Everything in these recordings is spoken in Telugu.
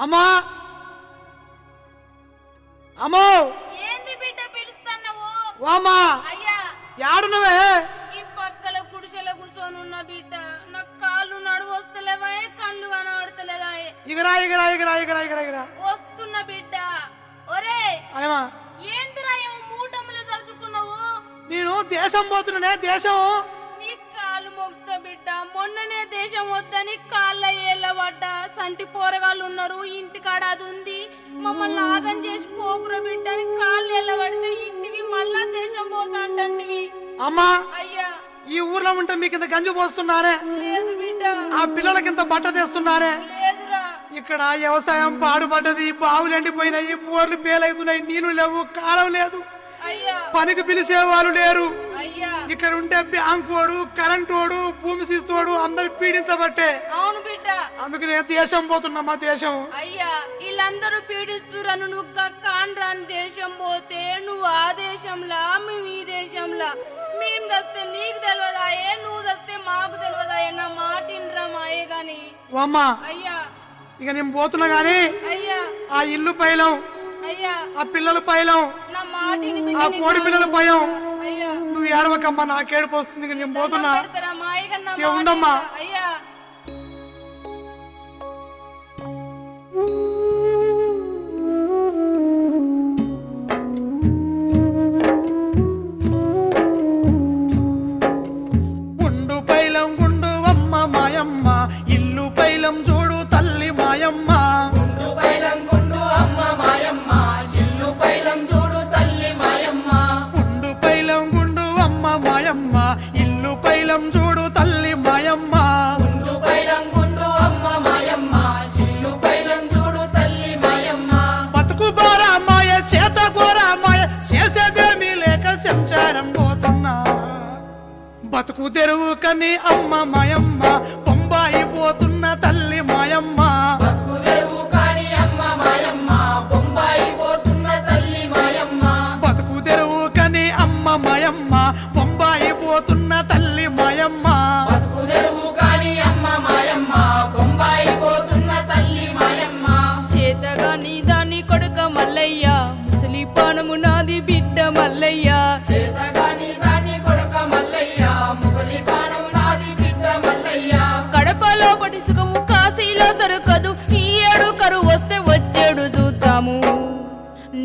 అమ్మా! అమ్మో! ఏంది బిడ్డ పిలుస్తున్నావు? అమ్మా అయ్యా! యాడున్నవే? ఈ పక్కల గుడిసెల కూర్చొని ఉన్న బిడ్డ నాకు కాళ్ళు నడువు వస్తలేవా కళ్ళు కనబడతలేదా ఇగరా ఇగరా ఇగరా ఇగరా ఇగరా ఇగరా. వస్తున్న బిడ్డ. ఒరే! అయ్యమా ఏందిరా ఏమో మూటములు సర్దుకున్నావు? నేను దేశం పోతున్నానే దేశం! మొన్ననే దేశం వద్దని కాళ్ళ ఏళ్ళబడ్డ సంటి పోరగాళ్ళు ఉన్నారు. ఇంటికాడ అది ఉంది. మమ్మల్ని ఆగం చేసి పోకుర బిడ్డ అని కాళ్ళు ఎల్లబడితే ఇంటికి మళ్ళా దేశం పోతా అంటంటివి అమ్మా అయ్యా. ఈ ఊర్లో ఉంటే మీకు ఇంత గంజి పోస్తున్నానే? లేదు బిడ్డ. ఆ పిల్లలకింత బట్ట తెస్తున్నానే? లేదురా. ఇక్కడ వ్యవసాయం పాడుపడ్డది బావులు ఎండిపోయినాయి బోర్లు పేలవుతున్నాయి నీళ్ళు లేవు కాలం లేదు. అయ్యా. పనికి పిలిచే వాళ్ళు లేరు. ఇక్కడ ఉంటే బ్యాంకు వాడు కరెంట్ వాడు భూమి శిస్తోడు అందరు పీడించబట్టే. అవును బిడ్డ. అందుకు నేను దేశం పోతున్నా మా దేశం? అయ్యా వీళ్ళందరూ పీడిస్తురను నువ్వు కాండ్రాని దేశం పోతే నువ్వు ఆ దేశంలా మేము ఈ దేశంలా. మేము దస్తే నీకు తెలియదాయే నువ్వు దస్తే మాకు తెలియదాయే నా మాట ఇండ్రా మాయే గాని. అమ్మా అయ్యా. ఇక నేను పోతున్నా గాని అయ్యా. ఆ ఇల్లు పైలం అయ్యా. ఆ పిల్లల పైలం నా ఆ కోడి పిల్లల నువ్వు ఏడవకమ్మా నాకేడుపు వస్తుంది నేను పోతున్నా ఉండమ్మా. బతుకు తెరువు కని అమ్మ మాయమ్మ బొంబాయి పోతున్న తల్లి మాయమ్మ. బతుకు తెరువు కాని అమ్మ మాయమ్మ బొంబాయి పోతున్న తల్లి మాయమ్మ.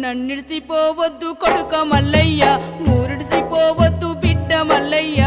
నన్నిడిసిపోవద్దు కొడుక మల్లయ్య ఊరిడిసిపోవద్దు బిడ్డ మల్లయ్య.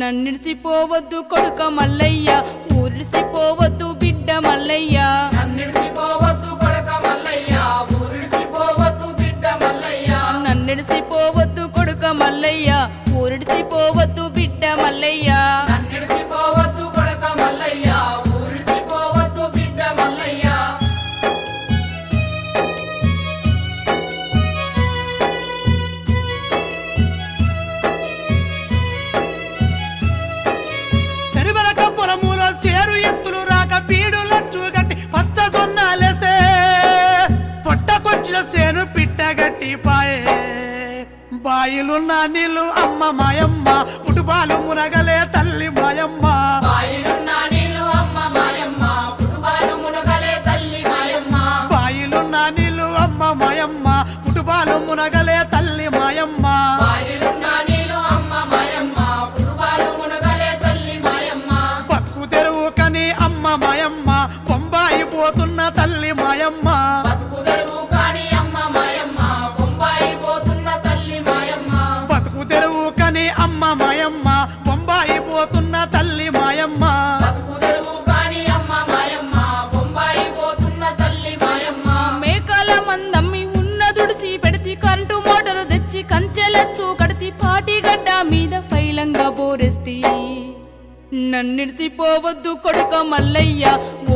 నన్నిడిసిపోవద్దు కొడుక మల్లయ్య. ఊరిడిసిపోవద్దు బిడ్డ మల్లయ్య. నన్నిడిసిపోవద్దు కొడుక మల్లయ్య. ఊరిడిసిపోవద్దు బిడ్డ మల్లయ్య. నన్నిడిసిపోవద్దు కొడుక మల్లయ్య. ఊరిడిసిపోవద్దు బిడ్డ మల్లయ్య. బాయిలున్న నీళ్ళు అమ్మ మాయమ్మ పుటుపాలు మునగలే తల్లి మాయమ్మ. మాయమ్మ. మేకల మందమ్మి ఉన్న దుడిసి పెడితి కరెంటు మోటారు తెచ్చి కంచెలచ్చు కడితి పాటిగడ్డ మీద పైలంగా బోరెస్తి. నన్నిడిసిపోవద్దు కొడుక మల్లయ్య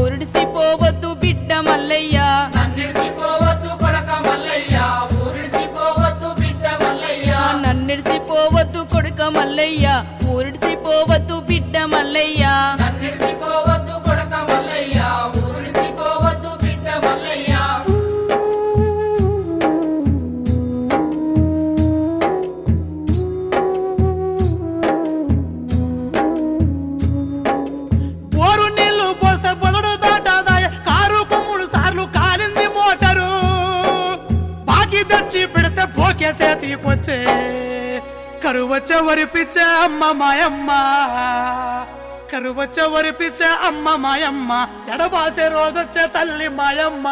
ఊరిడిసిపోవద్దు బిడ్డ మల్లయ్య. పోవద్దు నన్నిడిసిపోవద్దు కొడుక మల్లయ్య ఊరిడిసిపోవద్దు da malayya కరువచ్చ వరిపిచ్చే అమ్మ మాయమ్మ. కరువచ్చ వరిపిచ్చే అమ్మ మాయమ్మ. ఎడబాసే రోజొచ్చే తల్లి మాయమ్మ.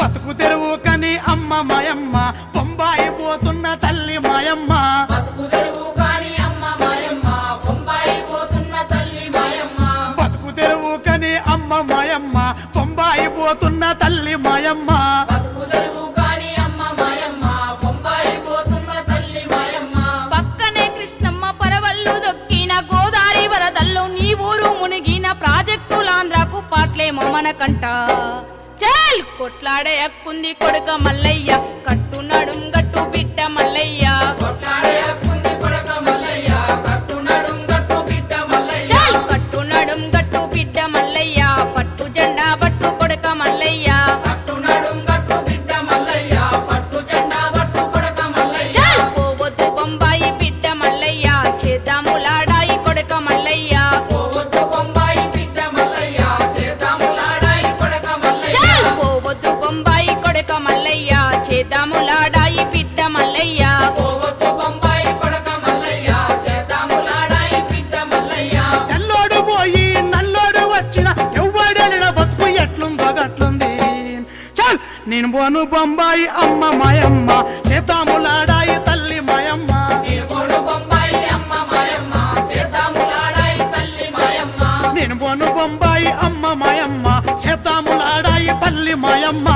బతుకు తెరువు కని అమ్మ మాయమ్మ. బొంబాయి పోతున్న తల్లి మాయమ్మ. బతుకు తెరువు కాని అమ్మ మాయమ్మ. బొంబాయి పోతున్న తల్లి మాయమ్మ. మనకంట. చల్ కొట్లాడే హక్కుంది కొడుక మల్లయ్య. కట్టు నడుం గట్టు బిడ్డ మల్లయ్య. కొట్లాడే హక్కుంది నింబోను బొంబాయి అమ్మ మాయమ్మ సీతాములాడాయి తల్లి మాయమ్మ. నింబోను బొంబాయి అమ్మ మాయమ్మ సీతాములాడాయి తల్లి మాయమ్మ.